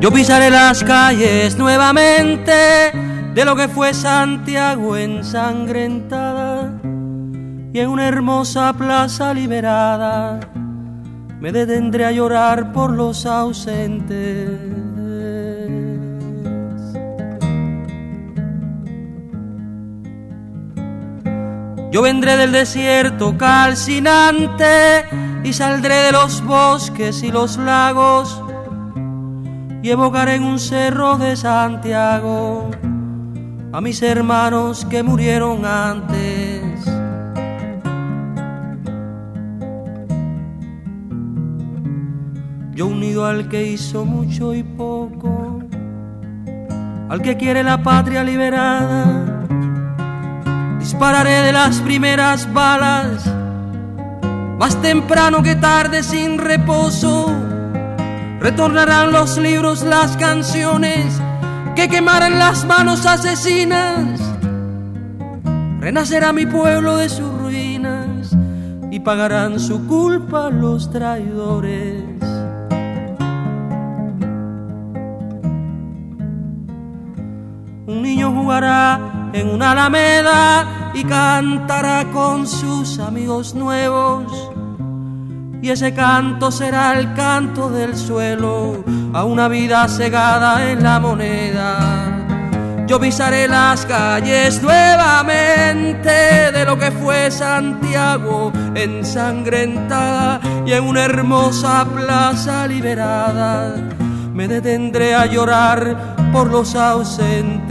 Yo pisaré las calles nuevamente de lo que fue Santiago ensangrentada y en una hermosa plaza liberada me detendré a llorar por los ausentes. Yo vendré del desierto calcinante y saldré de los bosques y los lagos y evocaré en un cerro de Santiago a mis hermanos que murieron antes. Yo unido al que hizo mucho y poco, al que quiere la patria liberada, dispararé de las primeras balas, más temprano que tarde sin reposo. Retornarán los libros, las canciones que quemarán las manos asesinas. Renacerá mi pueblo de sus ruinas y pagarán su culpa los traidores. Un niño jugará en una alameda y cantará con sus amigos nuevos. Y ese canto será el canto del suelo a una vida cegada en la moneda. Yo pisaré las calles nuevamente de lo que fue Santiago ensangrentada y en una hermosa plaza liberada me detendré a llorar por los ausentes.